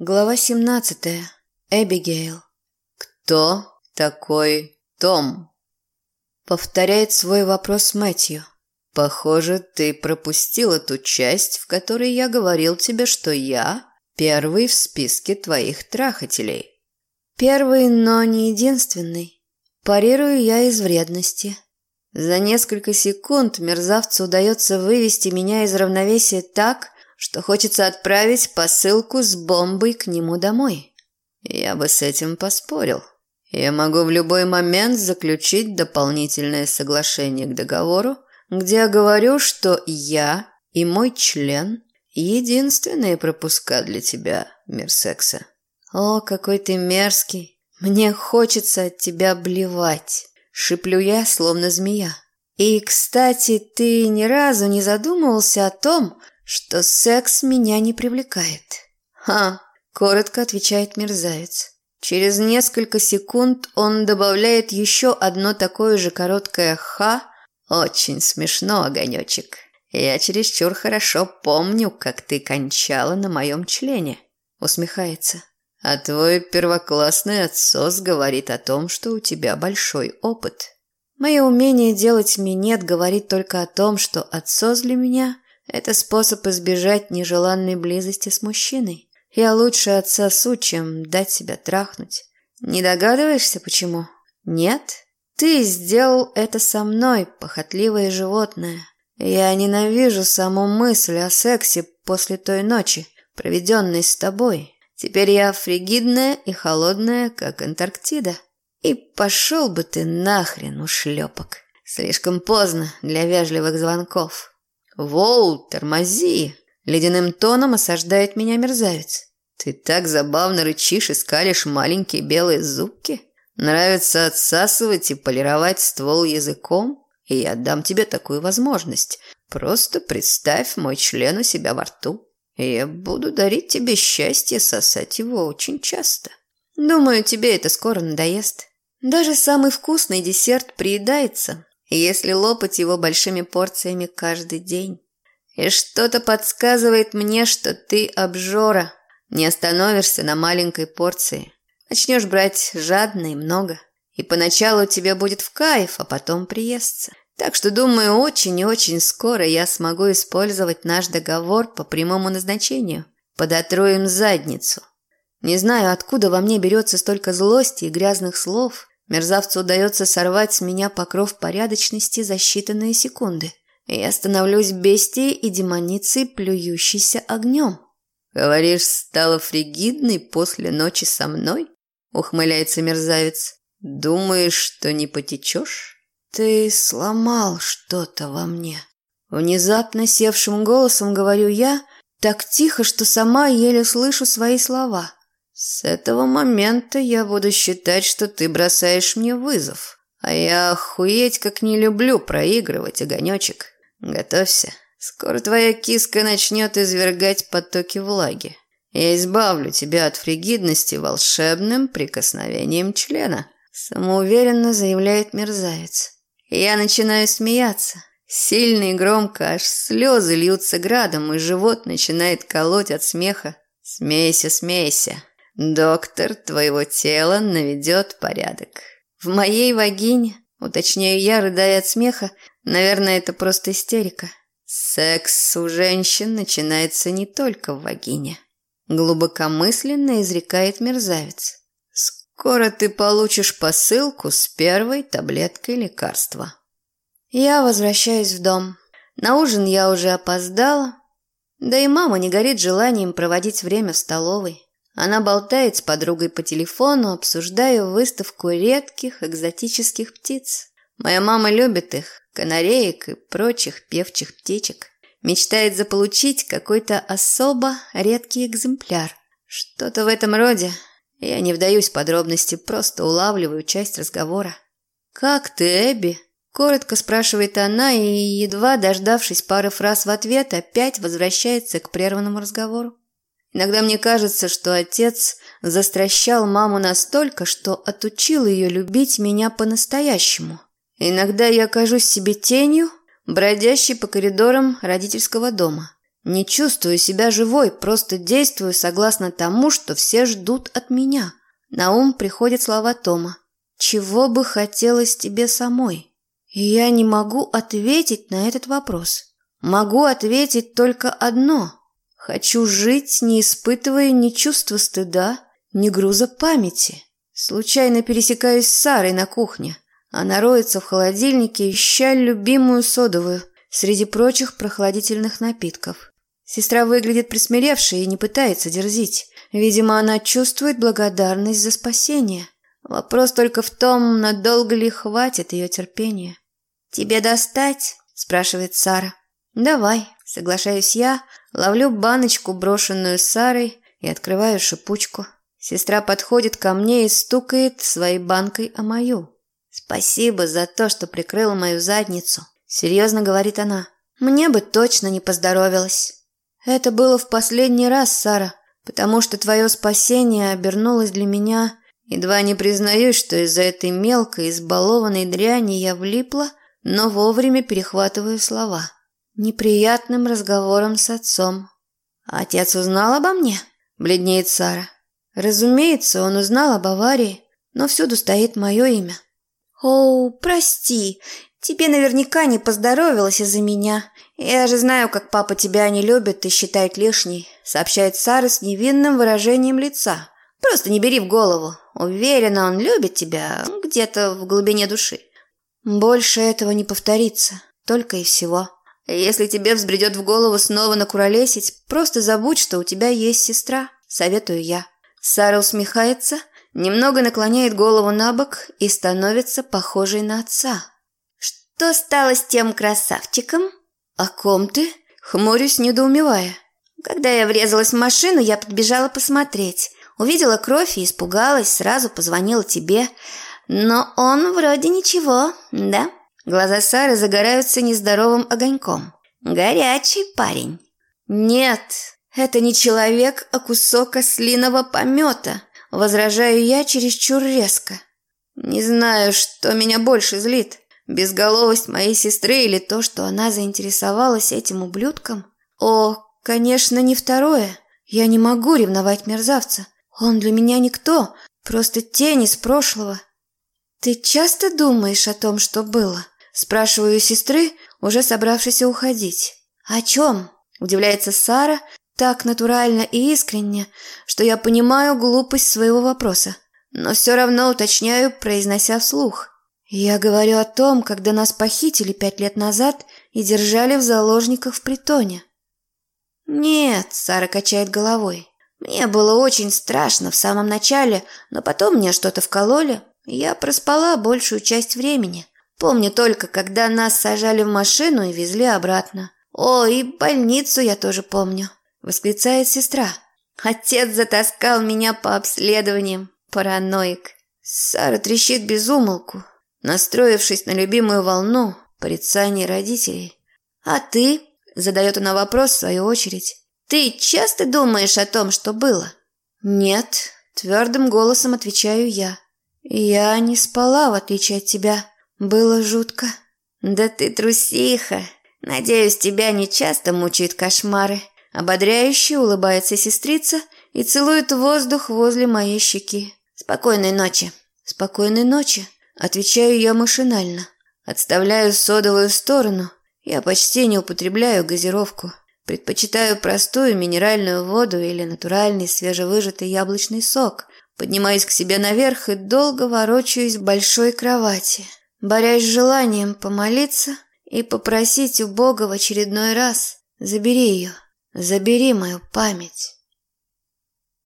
Глава 17. Эбигейл. «Кто такой Том?» Повторяет свой вопрос Мэтью. «Похоже, ты пропустила ту часть, в которой я говорил тебе, что я первый в списке твоих трахателей». Первый, но не единственный. Парирую я из вредности. За несколько секунд мерзавцу удается вывести меня из равновесия так, что хочется отправить посылку с бомбой к нему домой. Я бы с этим поспорил. Я могу в любой момент заключить дополнительное соглашение к договору, где я говорю, что я и мой член – единственные пропуска для тебя, мир секса. О, какой ты мерзкий. Мне хочется от тебя блевать. Шиплю я, словно змея. И, кстати, ты ни разу не задумывался о том, что секс меня не привлекает. Ха, коротко отвечает мерзавец. Через несколько секунд он добавляет еще одно такое же короткое «ха». Очень смешно, огонечек. Я чересчур хорошо помню, как ты кончала на моем члене. Усмехается. А твой первоклассный отсос говорит о том, что у тебя большой опыт. Мое умение делать минет говорит только о том, что отсос для меня это способ избежать нежеланной близости с мужчиной. Я лучше отсосу, чем дать себя трахнуть. Не догадываешься, почему? Нет? Ты сделал это со мной, похотливое животное. Я ненавижу саму мысль о сексе после той ночи, проведенной с тобой. Теперь я фригидная и холодная, как Антарктида. И пошел бы ты нахрен, ушлепок. Слишком поздно для вежливых звонков. «Воу, тормози!» – ледяным тоном осаждает меня мерзавец. «Ты так забавно рычишь и скалишь маленькие белые зубки. Нравится отсасывать и полировать ствол языком? И я дам тебе такую возможность. Просто представь мой член у себя во рту. И я буду дарить тебе счастье сосать его очень часто. Думаю, тебе это скоро надоест. Даже самый вкусный десерт приедается, если лопать его большими порциями каждый день. И что-то подсказывает мне, что ты обжора, не остановишься на маленькой порции. Начнешь брать жадно и много. И поначалу тебе будет в кайф, а потом приестся. Так что, думаю, очень и очень скоро я смогу использовать наш договор по прямому назначению. Подотру им задницу. Не знаю, откуда во мне берется столько злости и грязных слов, Мерзавцу удается сорвать с меня покров порядочности за считанные секунды. Я становлюсь бестией и демоницей, плюющейся огнем. «Говоришь, стала фригидной после ночи со мной?» – ухмыляется мерзавец. «Думаешь, что не потечешь?» «Ты сломал что-то во мне». Внезапно севшим голосом говорю я, так тихо, что сама еле слышу свои слова – с этого момента я буду считать, что ты бросаешь мне вызов. А я охуеть как не люблю проигрывать, огонечек. Готовься. Скоро твоя киска начнет извергать потоки влаги. Я избавлю тебя от фригидности волшебным прикосновением члена. Самоуверенно заявляет мерзавец. Я начинаю смеяться. Сильно и громко, аж слезы льются градом, и живот начинает колоть от смеха. Смейся, смейся. Доктор твоего тела наведет порядок. В моей вагине, уточняю я, рыдая от смеха, наверное, это просто истерика. Секс у женщин начинается не только в вагине. Глубокомысленно изрекает мерзавец. Скоро ты получишь посылку с первой таблеткой лекарства. Я возвращаюсь в дом. На ужин я уже опоздала. Да и мама не горит желанием проводить время в столовой. Она болтает с подругой по телефону, обсуждая выставку редких экзотических птиц. Моя мама любит их, канареек и прочих певчих птичек. Мечтает заполучить какой-то особо редкий экземпляр. Что-то в этом роде. Я не вдаюсь в подробности, просто улавливаю часть разговора. «Как ты, Эбби?» – коротко спрашивает она и, едва дождавшись пары фраз в ответ, опять возвращается к прерванному разговору. Иногда мне кажется, что отец застращал маму настолько, что отучил ее любить меня по-настоящему. Иногда я кажусь себе тенью, бродящей по коридорам родительского дома. Не чувствую себя живой, просто действую согласно тому, что все ждут от меня. На ум приходят слова Тома. «Чего бы хотелось тебе самой?» И я не могу ответить на этот вопрос. Могу ответить только одно. Хочу жить, не испытывая ни чувства стыда, ни груза памяти. Случайно пересекаюсь с Сарой на кухне. Она роется в холодильнике, ища любимую содовую среди прочих прохладительных напитков. Сестра выглядит присмиревшей и не пытается дерзить. Видимо, она чувствует благодарность за спасение. Вопрос только в том, надолго ли хватит ее терпения. «Тебе достать?» – спрашивает Сара. «Давай», – соглашаюсь я, ловлю баночку, брошенную Сарой, и открываю шипучку. Сестра подходит ко мне и стукает своей банкой о мою. «Спасибо за то, что прикрыла мою задницу», – серьезно говорит она. «Мне бы точно не поздоровилось». Это было в последний раз, Сара, потому что твое спасение обернулось для меня. Едва не признаюсь, что из-за этой мелкой, избалованной дряни я влипла, но вовремя перехватываю слова. Неприятным разговором с отцом. «Отец узнал обо мне?» – бледнеет Сара. Разумеется, он узнал об аварии, но всюду стоит мое имя. «Оу, прости, тебе наверняка не поздоровилось из-за меня. «Я же знаю, как папа тебя не любит и считает лишней», сообщает Сара с невинным выражением лица. «Просто не бери в голову. Уверена, он любит тебя где-то в глубине души». «Больше этого не повторится. Только и всего. Если тебе взбредет в голову снова накуролесить, просто забудь, что у тебя есть сестра. Советую я». Сара усмехается, немного наклоняет голову на бок и становится похожей на отца. «Что стало с тем красавчиком?» «О ком ты?» – хмурюсь, недоумевая. Когда я врезалась в машину, я подбежала посмотреть. Увидела кровь и испугалась, сразу позвонила тебе. Но он вроде ничего, да? Глаза Сары загораются нездоровым огоньком. Горячий парень. Нет, это не человек, а кусок ослиного помета. Возражаю я чересчур резко. Не знаю, что меня больше злит. Безголовость моей сестры или то, что она заинтересовалась этим ублюдком? О, конечно, не второе. Я не могу ревновать мерзавца. Он для меня никто, просто тень из прошлого. Ты часто думаешь о том, что было? Спрашиваю сестры, уже собравшейся уходить. О чем? Удивляется Сара, так натурально и искренне, что я понимаю глупость своего вопроса, но все равно уточняю, произнося вслух. Я говорю о том, когда нас похитили пять лет назад и держали в заложниках в притоне. Нет, Сара качает головой. Мне было очень страшно в самом начале, но потом мне что-то вкололи, и я проспала большую часть времени. Помню только, когда нас сажали в машину и везли обратно. О, и больницу я тоже помню, восклицает сестра. Отец затаскал меня по обследованиям. Параноик. Сара трещит без умолку, настроившись на любимую волну порицаний родителей. «А ты?» – задает она вопрос в свою очередь. «Ты часто думаешь о том, что было?» «Нет», – твердым голосом отвечаю я. «Я не спала, в отличие от тебя. Было жутко». «Да ты трусиха. Надеюсь, тебя не часто мучают кошмары». Ободряюще улыбается сестрица и целует воздух возле моей щеки. «Спокойной ночи». «Спокойной ночи», Отвечаю я машинально. Отставляю содовую в сторону. Я почти не употребляю газировку. Предпочитаю простую минеральную воду или натуральный свежевыжатый яблочный сок. Поднимаюсь к себе наверх и долго ворочаюсь в большой кровати, борясь с желанием помолиться и попросить у Бога в очередной раз «Забери ее, забери мою память».